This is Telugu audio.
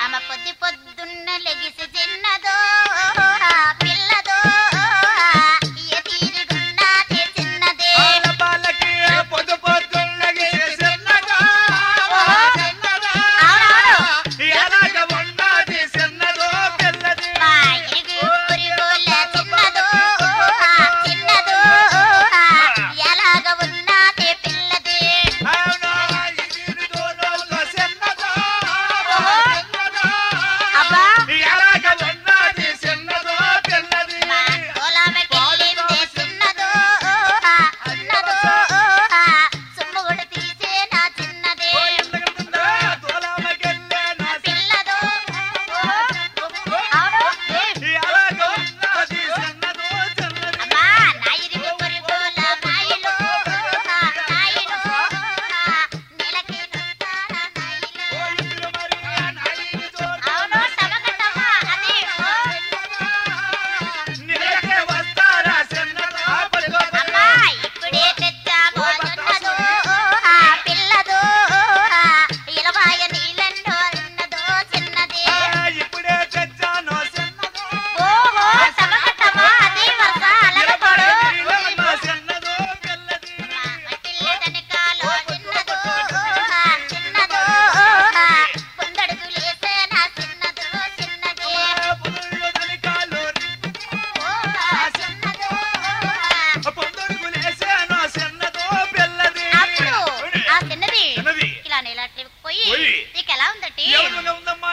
ఆమె పొద్దు పొద్దున్న లెగిసి చిన్నదో నీకు ఎలా ఉందటి? ఉందమ్మా?